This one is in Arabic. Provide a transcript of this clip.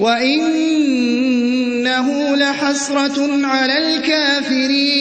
وَإِنَّهُ لَحَسْرَةٌ عَلَى الْكَافِرِينَ